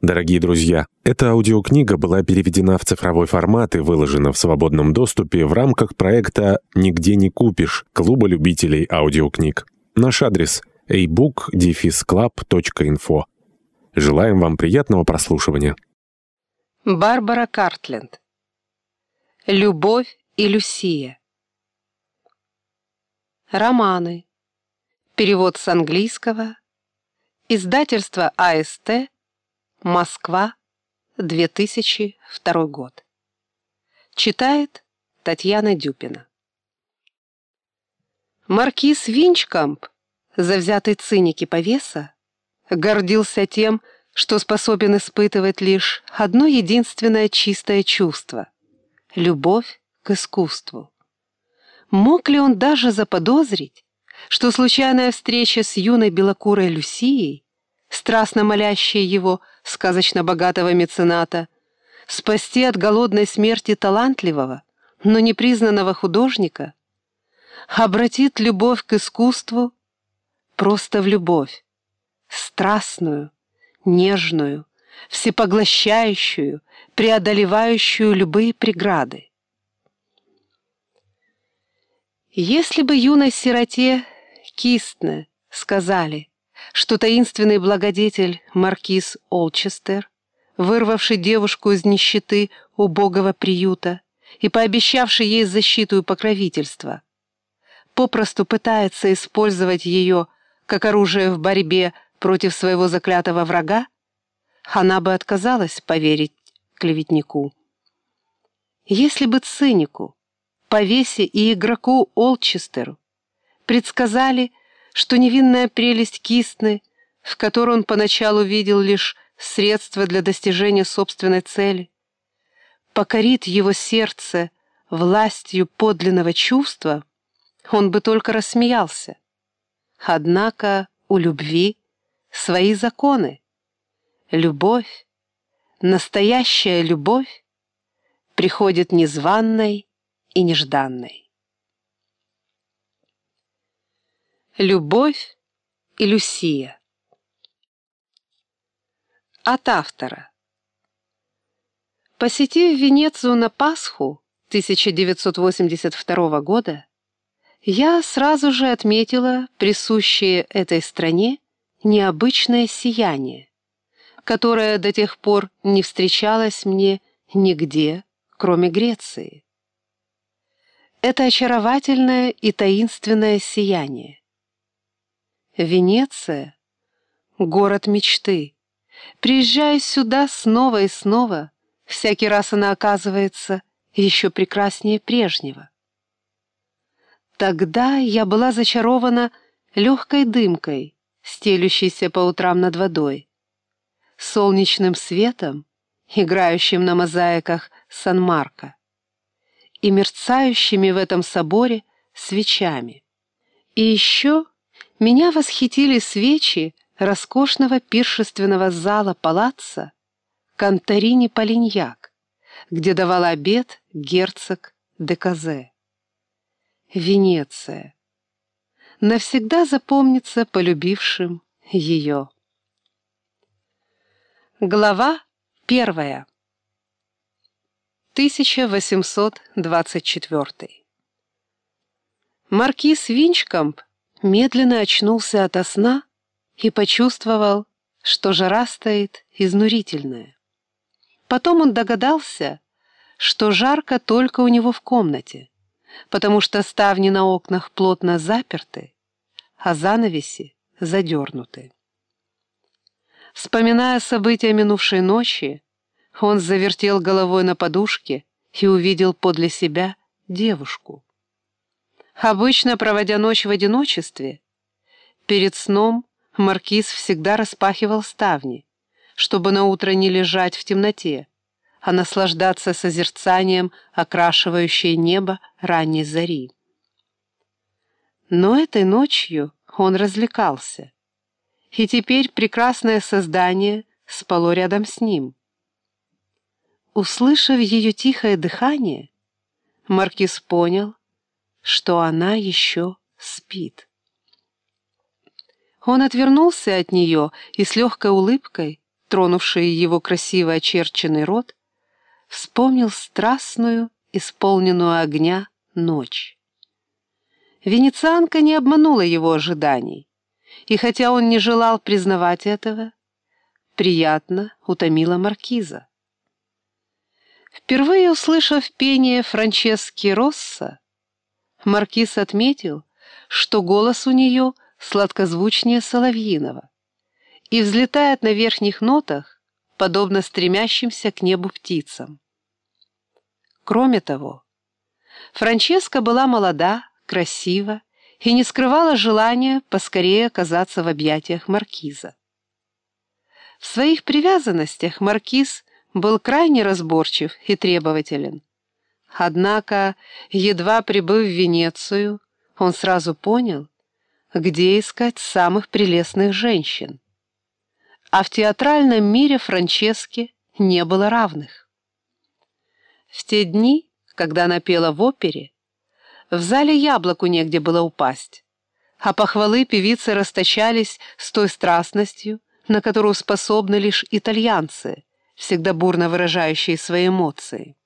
Дорогие друзья, эта аудиокнига была переведена в цифровой формат и выложена в свободном доступе в рамках проекта «Нигде не купишь» Клуба любителей аудиокниг. Наш адрес – ebook-club.info. Желаем вам приятного прослушивания. Барбара Картленд. Любовь и Люсия. Романы. Перевод с английского. Издательство АСТ. Москва, 2002 год. Читает Татьяна Дюпина. Маркиз Винчкамп, завзятый циник и повеса, гордился тем, что способен испытывать лишь одно единственное чистое чувство — любовь к искусству. Мог ли он даже заподозрить, что случайная встреча с юной белокурой Люсией страстно молящая его, сказочно богатого мецената, спасти от голодной смерти талантливого, но непризнанного художника, обратит любовь к искусству просто в любовь, страстную, нежную, всепоглощающую, преодолевающую любые преграды. Если бы юной сироте Кистне сказали что таинственный благодетель маркиз Олчестер, вырвавший девушку из нищеты убогого приюта и пообещавший ей защиту и покровительство, попросту пытается использовать ее как оружие в борьбе против своего заклятого врага, она бы отказалась поверить клеветнику. Если бы цинику, повесе и игроку Олчестеру предсказали, что невинная прелесть кистны, в которой он поначалу видел лишь средства для достижения собственной цели, покорит его сердце властью подлинного чувства, он бы только рассмеялся. Однако у любви свои законы. Любовь, настоящая любовь, приходит незваной и нежданной. Любовь и Люсия. От автора. Посетив Венецию на Пасху 1982 года, я сразу же отметила присущее этой стране необычное сияние, которое до тех пор не встречалось мне нигде, кроме Греции. Это очаровательное и таинственное сияние Венеция — город мечты. Приезжая сюда снова и снова, всякий раз она оказывается еще прекраснее прежнего. Тогда я была зачарована легкой дымкой, стелющейся по утрам над водой, солнечным светом, играющим на мозаиках Сан-Марко, и мерцающими в этом соборе свечами. И еще меня восхитили свечи роскошного пиршественного зала палаца Конторини Полиньяк, где давал обед герцог де Казе. Венеция. Навсегда запомнится полюбившим ее. Глава первая. 1824. Маркиз Винчкомп медленно очнулся ото сна и почувствовал, что жара стоит изнурительная. Потом он догадался, что жарко только у него в комнате, потому что ставни на окнах плотно заперты, а занавеси задернуты. Вспоминая события минувшей ночи, он завертел головой на подушке и увидел подле себя девушку. Обычно, проводя ночь в одиночестве, перед сном маркиз всегда распахивал ставни, чтобы наутро не лежать в темноте, а наслаждаться созерцанием окрашивающей небо ранней зари. Но этой ночью он развлекался, и теперь прекрасное создание спало рядом с ним. Услышав ее тихое дыхание, маркиз понял, что она еще спит. Он отвернулся от нее и с легкой улыбкой тронувшие его красиво очерченный рот, вспомнил страстную, исполненную огня, ночь. Венецианка не обманула его ожиданий, и хотя он не желал признавать этого, приятно утомила маркиза. Впервые услышав пение Франчески Росса, маркиз отметил, что голос у нее сладкозвучнее соловьиного и взлетает на верхних нотах, подобно стремящимся к небу птицам. Кроме того, Франческа была молода, красива и не скрывала желания поскорее оказаться в объятиях маркиза. В своих привязанностях маркиз был крайне разборчив и требователен. Однако, едва прибыв в Венецию, он сразу понял, где искать самых прелестных женщин. А в театральном мире Франческе не было равных. В те дни, когда она пела в опере, в зале яблоку негде было упасть, а похвалы певицы расточались с той страстностью, на которую способны лишь итальянцы, всегда бурно выражающие свои эмоции.